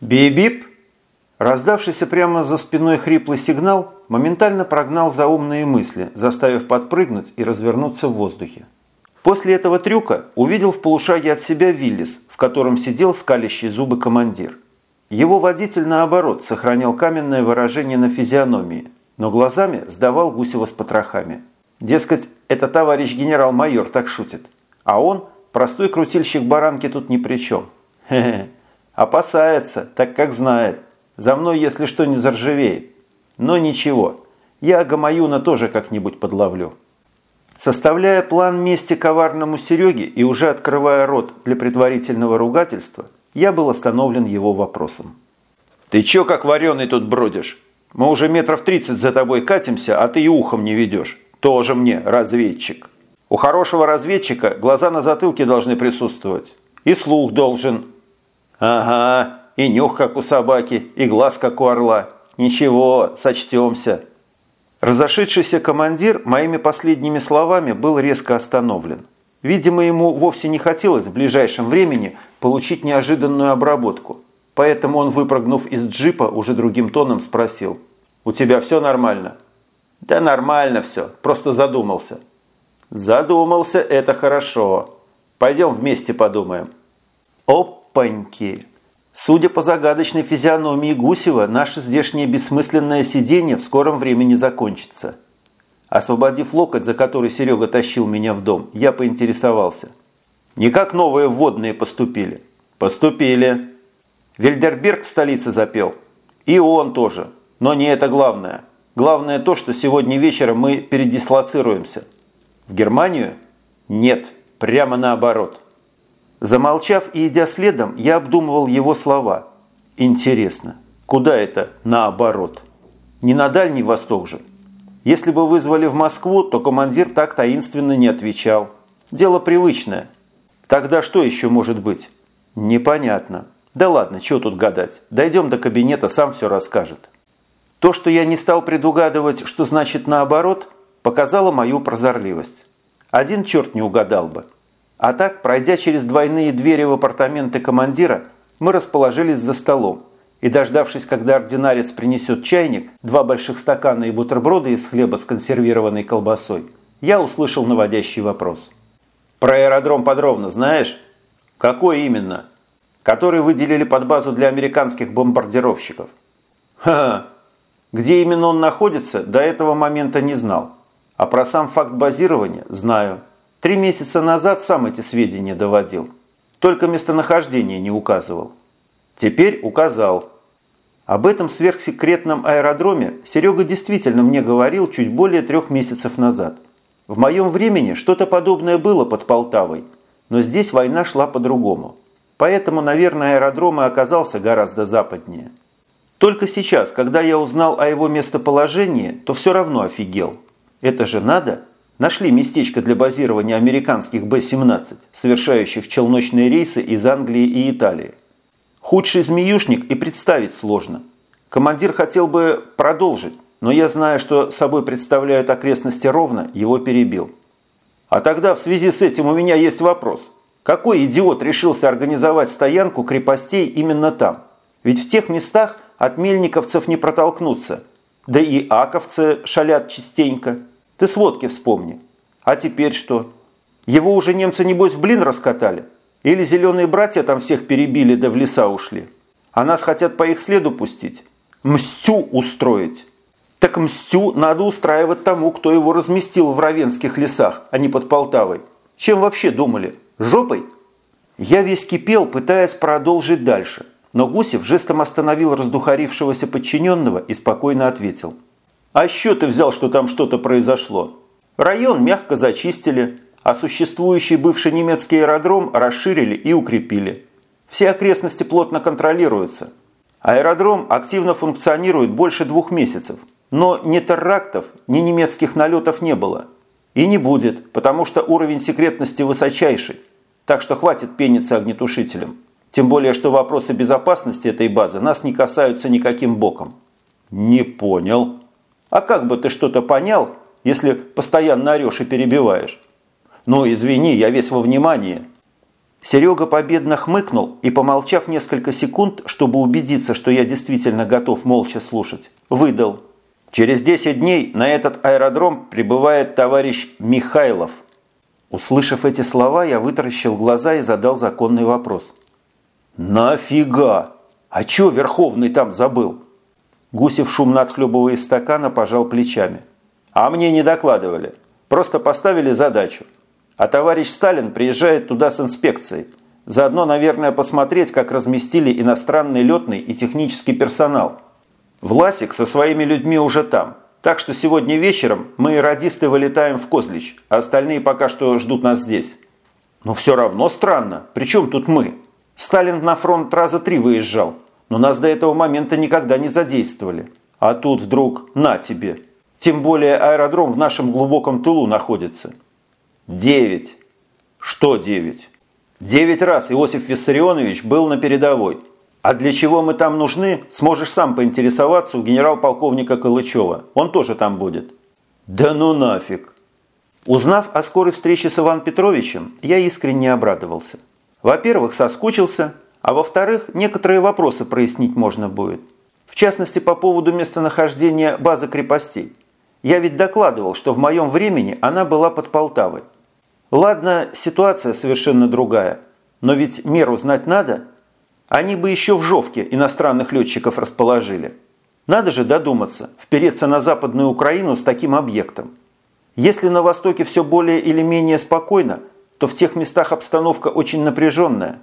«Бип-бип!» Раздавшийся прямо за спиной хриплый сигнал моментально прогнал заумные мысли, заставив подпрыгнуть и развернуться в воздухе. После этого трюка увидел в полушаге от себя Виллис, в котором сидел скалящий зубы командир. Его водитель, наоборот, сохранял каменное выражение на физиономии, но глазами сдавал Гусева с потрохами. Дескать, это товарищ генерал-майор так шутит, а он, простой крутильщик баранки, тут ни при чем. Хе-хе, опасается, так как знает. За мной, если что, не заржавеет. Но ничего, я Гамаюна тоже как-нибудь подловлю. Составляя план мести коварному Сереге и уже открывая рот для предварительного ругательства, я был остановлен его вопросом. «Ты чё как вареный тут бродишь? Мы уже метров тридцать за тобой катимся, а ты и ухом не ведешь. Тоже мне разведчик. У хорошего разведчика глаза на затылке должны присутствовать. И слух должен». «Ага, и нюх, как у собаки, и глаз, как у орла. Ничего, сочтемся». Разошедшийся командир моими последними словами был резко остановлен. Видимо, ему вовсе не хотелось в ближайшем времени получить неожиданную обработку. Поэтому он, выпрыгнув из джипа, уже другим тоном спросил. «У тебя все нормально?» «Да нормально все, просто задумался». «Задумался, это хорошо. Пойдем вместе подумаем». «Опаньки!» Судя по загадочной физиономии Гусева, наше здешнее бессмысленное сидение в скором времени закончится. Освободив локоть, за который Серега тащил меня в дом, я поинтересовался. «Не как новые вводные поступили?» «Поступили». Вельдерберг в столице запел. И он тоже. Но не это главное. Главное то, что сегодня вечером мы передислоцируемся. В Германию? Нет, прямо наоборот. Замолчав и идя следом, я обдумывал его слова. Интересно, куда это наоборот? Не на Дальний Восток же. Если бы вызвали в Москву, то командир так таинственно не отвечал. Дело привычное. Тогда что еще может быть? Непонятно. Да ладно, чего тут гадать. Дойдем до кабинета, сам все расскажет. То, что я не стал предугадывать, что значит наоборот, показало мою прозорливость. Один черт не угадал бы. А так, пройдя через двойные двери в апартаменты командира, мы расположились за столом и, дождавшись, когда ординарец принесет чайник, два больших стакана и бутерброды из хлеба с консервированной колбасой, я услышал наводящий вопрос. «Про аэродром подробно знаешь?» «Какой именно?» «Который выделили под базу для американских бомбардировщиков». «Ха-ха! Где именно он находится, до этого момента не знал. А про сам факт базирования знаю». Три месяца назад сам эти сведения доводил. Только местонахождение не указывал. Теперь указал. Об этом сверхсекретном аэродроме Серега действительно мне говорил чуть более трех месяцев назад. В моем времени что-то подобное было под Полтавой, но здесь война шла по-другому. Поэтому, наверное, аэродром и оказался гораздо западнее. Только сейчас, когда я узнал о его местоположении, то все равно офигел. Это же надо – Нашли местечко для базирования американских Б-17, совершающих челночные рейсы из Англии и Италии. Худший змеюшник и представить сложно. Командир хотел бы продолжить, но я, зная, что собой представляют окрестности ровно, его перебил. А тогда в связи с этим у меня есть вопрос. Какой идиот решился организовать стоянку крепостей именно там? Ведь в тех местах от мельниковцев не протолкнуться. Да и аковцы шалят частенько. Ты сводки вспомни. А теперь что? Его уже немцы, небось, в блин раскатали? Или зеленые братья там всех перебили да в леса ушли? А нас хотят по их следу пустить? Мстю устроить? Так мстю надо устраивать тому, кто его разместил в Равенских лесах, а не под Полтавой. Чем вообще думали? Жопой? Я весь кипел, пытаясь продолжить дальше. Но Гусев жестом остановил раздухарившегося подчиненного и спокойно ответил – а что ты взял, что там что-то произошло? Район мягко зачистили, а существующий бывший немецкий аэродром расширили и укрепили. Все окрестности плотно контролируются. Аэродром активно функционирует больше двух месяцев, но ни терактов, ни немецких налетов не было. И не будет, потому что уровень секретности высочайший. Так что хватит пениться огнетушителем. Тем более, что вопросы безопасности этой базы нас не касаются никаким боком. Не понял. А как бы ты что-то понял, если постоянно орешь и перебиваешь? Ну, извини, я весь во внимании. Серега победно хмыкнул и, помолчав несколько секунд, чтобы убедиться, что я действительно готов молча слушать, выдал. «Через 10 дней на этот аэродром прибывает товарищ Михайлов». Услышав эти слова, я вытаращил глаза и задал законный вопрос. «Нафига? А чё Верховный там забыл?» Гусев, шумно отхлебывая из стакана, пожал плечами. «А мне не докладывали. Просто поставили задачу. А товарищ Сталин приезжает туда с инспекцией. Заодно, наверное, посмотреть, как разместили иностранный летный и технический персонал. Власик со своими людьми уже там. Так что сегодня вечером мы радисты вылетаем в Козлич, а остальные пока что ждут нас здесь. Но все равно странно. Причем тут мы? Сталин на фронт раза три выезжал, но нас до этого момента никогда не задействовали. А тут вдруг на тебе. Тем более аэродром в нашем глубоком тылу находится. Девять. Что девять? Девять раз Иосиф Виссарионович был на передовой. А для чего мы там нужны, сможешь сам поинтересоваться у генерал-полковника Калычева. Он тоже там будет. Да ну нафиг. Узнав о скорой встрече с Иваном Петровичем, я искренне обрадовался. Во-первых, соскучился, а во-вторых, некоторые вопросы прояснить можно будет. В частности, по поводу местонахождения базы крепостей. Я ведь докладывал, что в моем времени она была под Полтавой. Ладно, ситуация совершенно другая, но ведь меру знать надо. Они бы еще в Жовке иностранных летчиков расположили. Надо же додуматься, впереться на Западную Украину с таким объектом. Если на Востоке все более или менее спокойно, то в тех местах обстановка очень напряженная.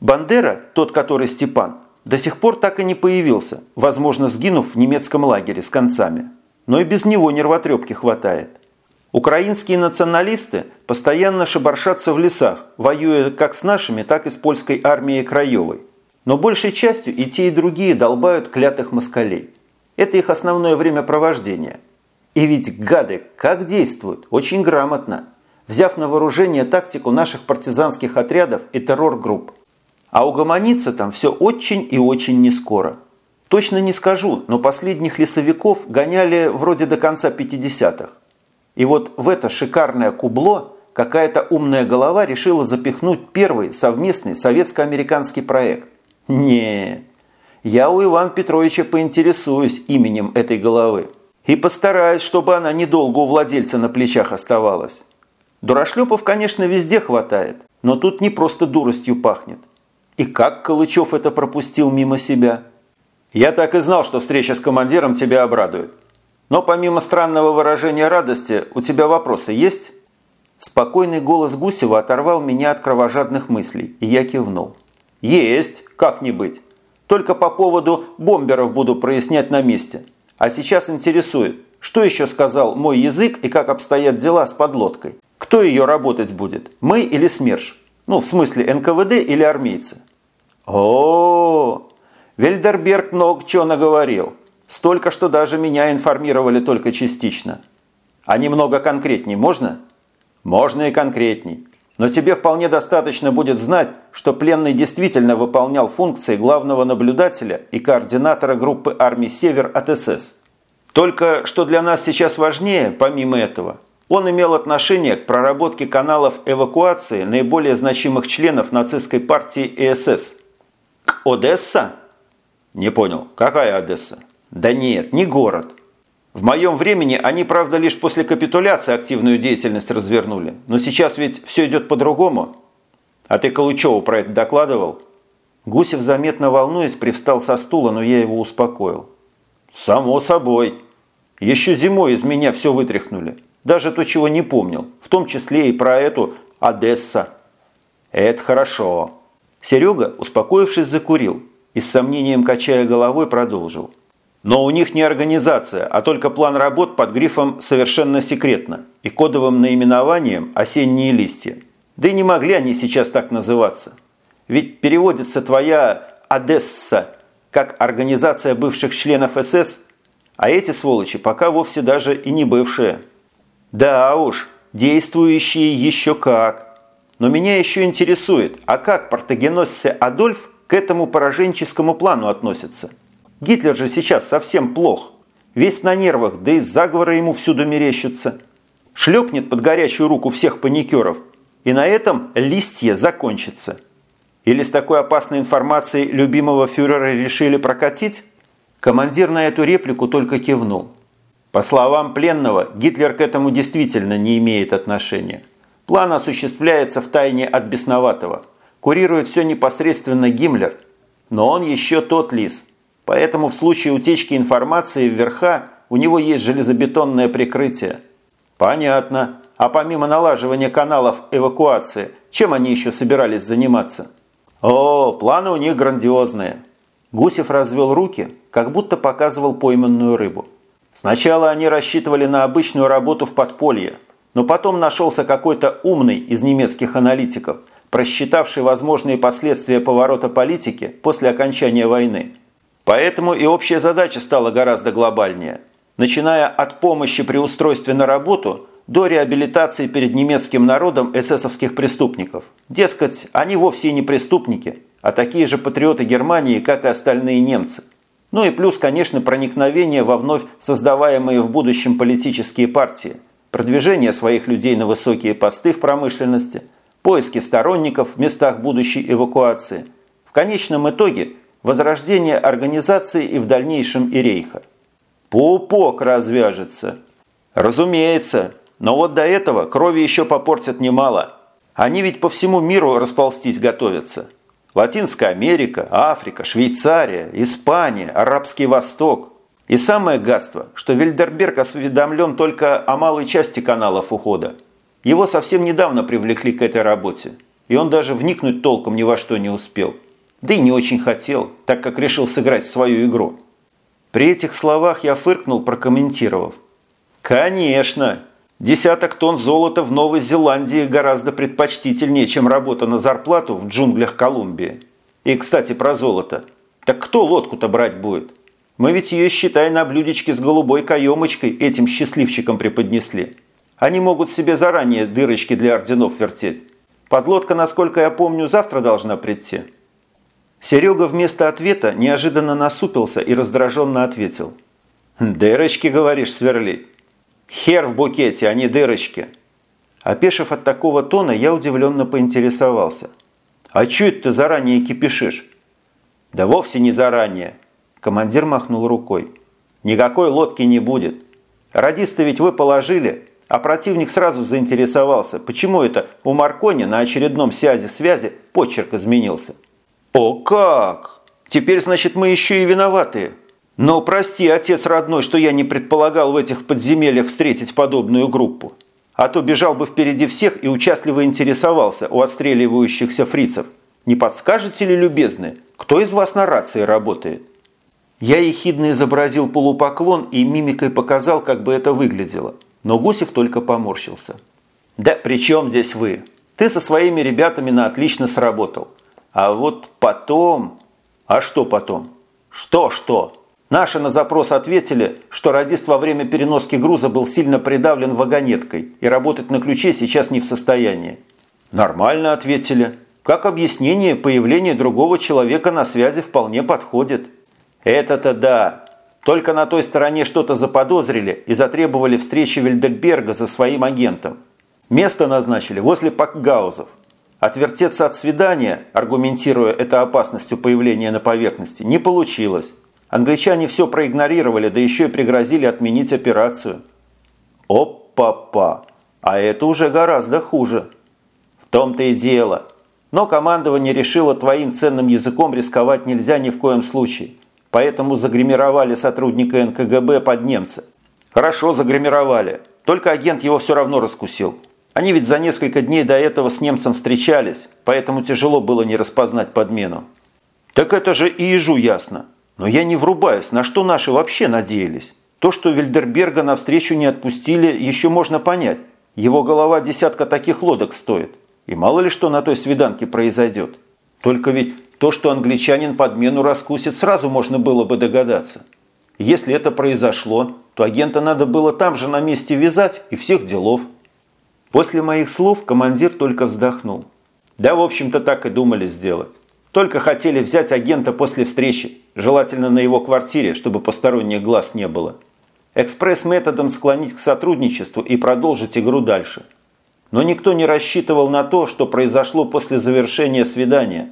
Бандера, тот, который Степан, до сих пор так и не появился, возможно, сгинув в немецком лагере с концами. Но и без него нервотрепки хватает. Украинские националисты постоянно шебаршатся в лесах, воюя как с нашими, так и с польской армией Краевой. Но большей частью и те, и другие долбают клятых москалей. Это их основное времяпровождение. И ведь гады как действуют? Очень грамотно. Взяв на вооружение тактику наших партизанских отрядов и террор-групп. А угомониться там все очень и очень не скоро. Точно не скажу, но последних лесовиков гоняли вроде до конца 50-х. И вот в это шикарное кубло какая-то умная голова решила запихнуть первый совместный советско-американский проект. Не, я у Ивана Петровича поинтересуюсь именем этой головы. И постараюсь, чтобы она недолго у владельца на плечах оставалась. Дурашлепов, конечно, везде хватает, но тут не просто дуростью пахнет. И как Калычев это пропустил мимо себя? Я так и знал, что встреча с командиром тебя обрадует. Но помимо странного выражения радости, у тебя вопросы есть?» Спокойный голос Гусева оторвал меня от кровожадных мыслей, и я кивнул. «Есть, как не быть. Только по поводу бомберов буду прояснять на месте. А сейчас интересует, что еще сказал мой язык и как обстоят дела с подлодкой? Кто ее работать будет, мы или СМЕРШ? Ну, в смысле НКВД или армейцы?» О, Вельдерберг много чего наговорил. Столько, что даже меня информировали только частично. А немного конкретней можно? Можно и конкретней. Но тебе вполне достаточно будет знать, что пленный действительно выполнял функции главного наблюдателя и координатора группы армий «Север» от СС. Только что для нас сейчас важнее, помимо этого, он имел отношение к проработке каналов эвакуации наиболее значимых членов нацистской партии и СС. Одесса? Не понял, какая Одесса? Да нет, не город. В моем времени они, правда, лишь после капитуляции активную деятельность развернули. Но сейчас ведь все идет по-другому. А ты Калучеву про это докладывал? Гусев, заметно волнуясь, привстал со стула, но я его успокоил. Само собой. Еще зимой из меня все вытряхнули. Даже то, чего не помнил. В том числе и про эту Одесса. Это хорошо. Серега, успокоившись, закурил и с сомнением качая головой продолжил. Но у них не организация, а только план работ под грифом «совершенно секретно» и кодовым наименованием «осенние листья». Да и не могли они сейчас так называться. Ведь переводится твоя «Одесса» как организация бывших членов СС, а эти сволочи пока вовсе даже и не бывшие. Да уж, действующие еще как. Но меня еще интересует, а как портогеносцы Адольф к этому пораженческому плану относится – Гитлер же сейчас совсем плох. Весь на нервах, да и заговоры ему всюду мерещатся. Шлепнет под горячую руку всех паникеров, и на этом листья закончится – Или с такой опасной информацией любимого фюрера решили прокатить? Командир на эту реплику только кивнул. По словам пленного, Гитлер к этому действительно не имеет отношения. План осуществляется в тайне от бесноватого. Курирует все непосредственно Гиммлер. Но он еще тот лис. Поэтому в случае утечки информации в верха у него есть железобетонное прикрытие. Понятно. А помимо налаживания каналов эвакуации, чем они еще собирались заниматься? О, планы у них грандиозные. Гусев развел руки, как будто показывал пойманную рыбу. Сначала они рассчитывали на обычную работу в подполье, но потом нашелся какой-то умный из немецких аналитиков, просчитавший возможные последствия поворота политики после окончания войны. Поэтому и общая задача стала гораздо глобальнее. Начиная от помощи при устройстве на работу до реабилитации перед немецким народом эсэсовских преступников. Дескать, они вовсе не преступники, а такие же патриоты Германии, как и остальные немцы. Ну и плюс, конечно, проникновение во вновь создаваемые в будущем политические партии, продвижение своих людей на высокие посты в промышленности, поиски сторонников в местах будущей эвакуации. В конечном итоге возрождение организации и в дальнейшем и рейха. Пупок развяжется. Разумеется, но вот до этого крови еще попортят немало. Они ведь по всему миру расползтись готовятся. Латинская Америка, Африка, Швейцария, Испания, Арабский Восток. И самое гадство, что Вильдерберг осведомлен только о малой части каналов ухода. Его совсем недавно привлекли к этой работе, и он даже вникнуть толком ни во что не успел. Да и не очень хотел, так как решил сыграть в свою игру. При этих словах я фыркнул, прокомментировав. «Конечно! Десяток тонн золота в Новой Зеландии гораздо предпочтительнее, чем работа на зарплату в джунглях Колумбии. И, кстати, про золото. Так кто лодку-то брать будет? Мы ведь ее, считай, на блюдечке с голубой каемочкой этим счастливчикам преподнесли. Они могут себе заранее дырочки для орденов вертеть. Подлодка, насколько я помню, завтра должна прийти. Серега вместо ответа неожиданно насупился и раздраженно ответил. «Дырочки, говоришь, сверлить? Хер в букете, а не дырочки. Опешив от такого тона, я удивленно поинтересовался. «А чё это ты заранее кипишишь?» «Да вовсе не заранее», – командир махнул рукой. «Никакой лодки не будет. Радисты ведь вы положили, а противник сразу заинтересовался, почему это у Маркони на очередном сязе связи почерк изменился». «О как! Теперь, значит, мы еще и виноватые. Но прости, отец родной, что я не предполагал в этих подземельях встретить подобную группу. А то бежал бы впереди всех и участливо интересовался у отстреливающихся фрицев. Не подскажете ли, любезные, кто из вас на рации работает? Я ехидно изобразил полупоклон и мимикой показал, как бы это выглядело. Но Гусев только поморщился. «Да при чем здесь вы? Ты со своими ребятами на отлично сработал. А вот потом...» «А что потом?» «Что-что?» Наши на запрос ответили, что радист во время переноски груза был сильно придавлен вагонеткой и работать на ключе сейчас не в состоянии. Нормально ответили. Как объяснение, появление другого человека на связи вполне подходит. Это-то да. Только на той стороне что-то заподозрили и затребовали встречи Вильдекберга за своим агентом. Место назначили возле Пакгаузов. Отвертеться от свидания, аргументируя это опасностью появления на поверхности, не получилось. Англичане все проигнорировали, да еще и пригрозили отменить операцию. Опа-па! А это уже гораздо хуже. В том-то и дело. Но командование решило твоим ценным языком рисковать нельзя ни в коем случае. Поэтому загримировали сотрудника НКГБ под немца. Хорошо загримировали. Только агент его все равно раскусил. Они ведь за несколько дней до этого с немцем встречались, поэтому тяжело было не распознать подмену. Так это же и ежу ясно. Но я не врубаюсь, на что наши вообще надеялись. То, что Вильдерберга навстречу не отпустили, еще можно понять. Его голова десятка таких лодок стоит. И мало ли что на той свиданке произойдет. Только ведь то, что англичанин подмену раскусит, сразу можно было бы догадаться. Если это произошло, то агента надо было там же на месте вязать и всех делов. После моих слов командир только вздохнул. Да, в общем-то, так и думали сделать. Только хотели взять агента после встречи, желательно на его квартире, чтобы посторонних глаз не было. Экспресс-методом склонить к сотрудничеству и продолжить игру дальше. Но никто не рассчитывал на то, что произошло после завершения свидания.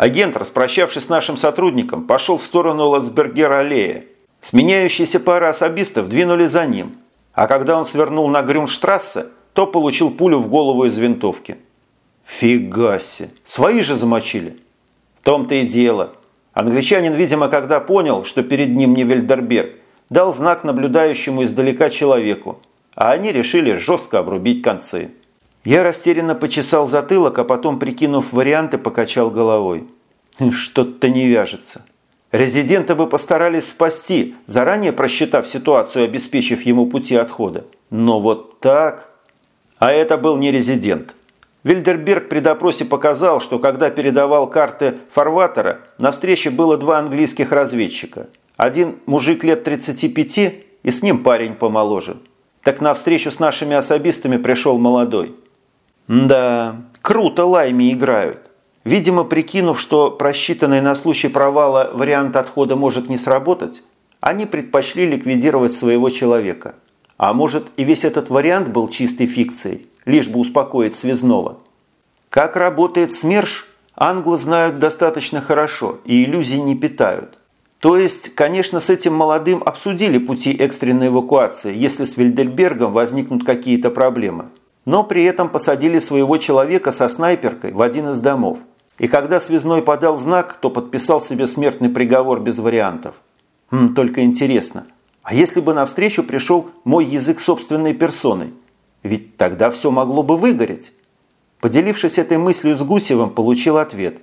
Агент, распрощавшись с нашим сотрудником, пошел в сторону Лацбергер-аллея. Сменяющиеся пары особистов двинули за ним, а когда он свернул на Грюнштрассе, то получил пулю в голову из винтовки. Фига! Свои же замочили. В том-то и дело. Англичанин, видимо, когда понял, что перед ним не Вельдерберг, дал знак наблюдающему издалека человеку, а они решили жестко обрубить концы. Я растерянно почесал затылок, а потом, прикинув варианты, покачал головой. Что-то не вяжется. Резидента бы постарались спасти, заранее просчитав ситуацию и обеспечив ему пути отхода. Но вот так... А это был не резидент. Вильдерберг при допросе показал, что когда передавал карты фарватера, на встрече было два английских разведчика. Один мужик лет 35 и с ним парень помоложе. Так на встречу с нашими особистами пришел молодой. Да, круто лайми играют. Видимо, прикинув, что просчитанный на случай провала вариант отхода может не сработать, они предпочли ликвидировать своего человека. А может и весь этот вариант был чистой фикцией, лишь бы успокоить связного. Как работает СМЕРШ, англы знают достаточно хорошо и иллюзий не питают. То есть, конечно, с этим молодым обсудили пути экстренной эвакуации, если с Вильдельбергом возникнут какие-то проблемы. Но при этом посадили своего человека со снайперкой в один из домов. И когда связной подал знак, то подписал себе смертный приговор без вариантов. Хм, только интересно, а если бы навстречу пришел мой язык собственной персоной? Ведь тогда все могло бы выгореть. Поделившись этой мыслью с Гусевым, получил ответ.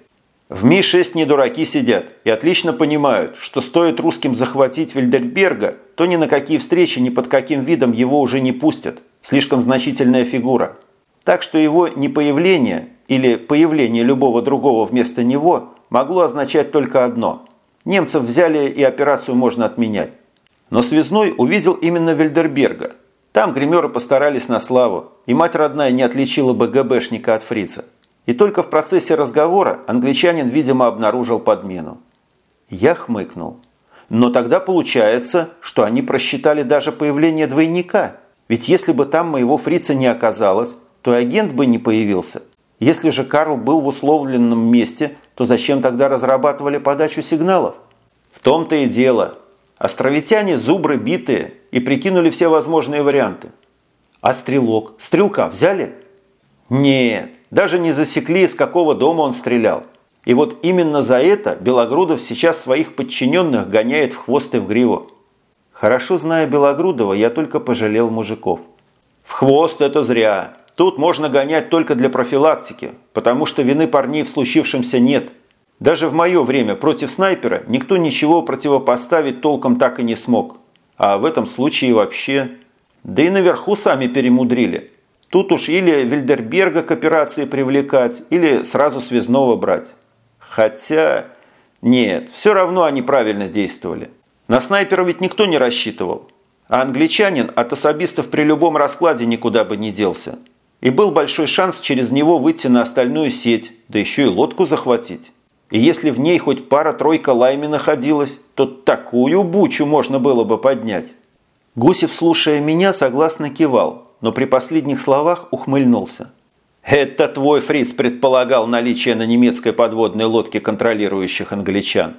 В Ми-6 не дураки сидят и отлично понимают, что стоит русским захватить Вильдерберга, то ни на какие встречи, ни под каким видом его уже не пустят. Слишком значительная фигура. Так что его непоявление или появление любого другого вместо него могло означать только одно. Немцев взяли и операцию можно отменять. Но Связной увидел именно Вильдерберга. Там гримеры постарались на славу, и мать родная не отличила бы ГБшника от фрица. И только в процессе разговора англичанин, видимо, обнаружил подмену. Я хмыкнул. Но тогда получается, что они просчитали даже появление двойника. Ведь если бы там моего фрица не оказалось, то агент бы не появился. Если же Карл был в условленном месте, то зачем тогда разрабатывали подачу сигналов? В том-то и дело. Островитяне зубры битые и прикинули все возможные варианты. А стрелок? Стрелка взяли? Нет, даже не засекли, из какого дома он стрелял. И вот именно за это Белогрудов сейчас своих подчиненных гоняет в хвост и в гриву. Хорошо зная Белогрудова, я только пожалел мужиков. В хвост это зря. Тут можно гонять только для профилактики, потому что вины парней в случившемся нет. Даже в мое время против снайпера никто ничего противопоставить толком так и не смог. А в этом случае вообще... Да и наверху сами перемудрили. Тут уж или Вильдерберга к операции привлекать, или сразу связного брать. Хотя... Нет, все равно они правильно действовали. На снайпера ведь никто не рассчитывал. А англичанин от особистов при любом раскладе никуда бы не делся. И был большой шанс через него выйти на остальную сеть, да еще и лодку захватить. И если в ней хоть пара-тройка лайми находилась, то такую бучу можно было бы поднять. Гусев, слушая меня, согласно кивал, но при последних словах ухмыльнулся. «Это твой фриц предполагал наличие на немецкой подводной лодке контролирующих англичан.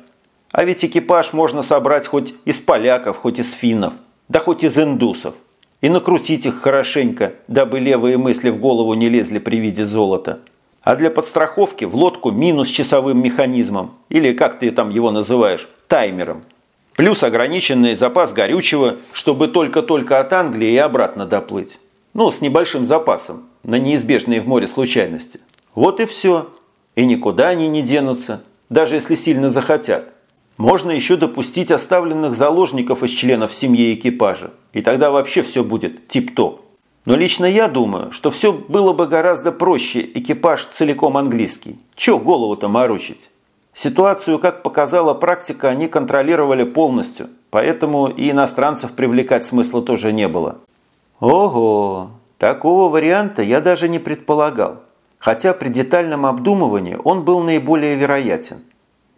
А ведь экипаж можно собрать хоть из поляков, хоть из финнов, да хоть из индусов и накрутить их хорошенько, дабы левые мысли в голову не лезли при виде золота. А для подстраховки в лодку минус часовым механизмом, или как ты там его называешь, таймером. Плюс ограниченный запас горючего, чтобы только-только от Англии и обратно доплыть. Ну, с небольшим запасом, на неизбежные в море случайности. Вот и все. И никуда они не денутся, даже если сильно захотят. Можно еще допустить оставленных заложников из членов семьи экипажа, и тогда вообще все будет тип-топ. Но лично я думаю, что все было бы гораздо проще, экипаж целиком английский. Че голову-то морочить? Ситуацию, как показала практика, они контролировали полностью, поэтому и иностранцев привлекать смысла тоже не было. Ого, такого варианта я даже не предполагал. Хотя при детальном обдумывании он был наиболее вероятен.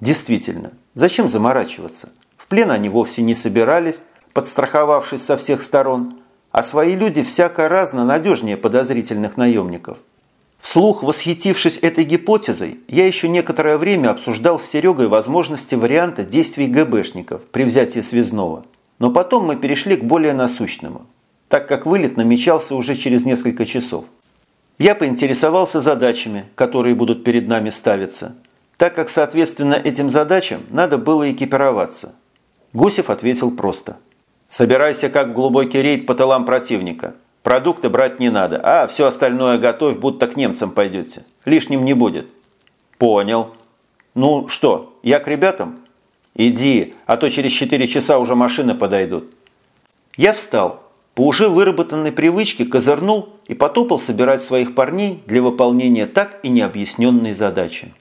Действительно, зачем заморачиваться? В плен они вовсе не собирались, подстраховавшись со всех сторон, а свои люди всяко разно надежнее подозрительных наемников. Вслух восхитившись этой гипотезой, я еще некоторое время обсуждал с Серегой возможности варианта действий ГБшников при взятии связного. Но потом мы перешли к более насущному, так как вылет намечался уже через несколько часов. Я поинтересовался задачами, которые будут перед нами ставиться, так как, соответственно, этим задачам надо было экипироваться. Гусев ответил просто. «Собирайся как в глубокий рейд по тылам противника. Продукты брать не надо, а все остальное готовь, будто к немцам пойдете. Лишним не будет». «Понял. Ну что, я к ребятам?» «Иди, а то через 4 часа уже машины подойдут». Я встал, по уже выработанной привычке козырнул и потопал собирать своих парней для выполнения так и необъясненной задачи.